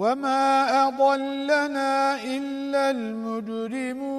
وما أضلنا إلا المجرمون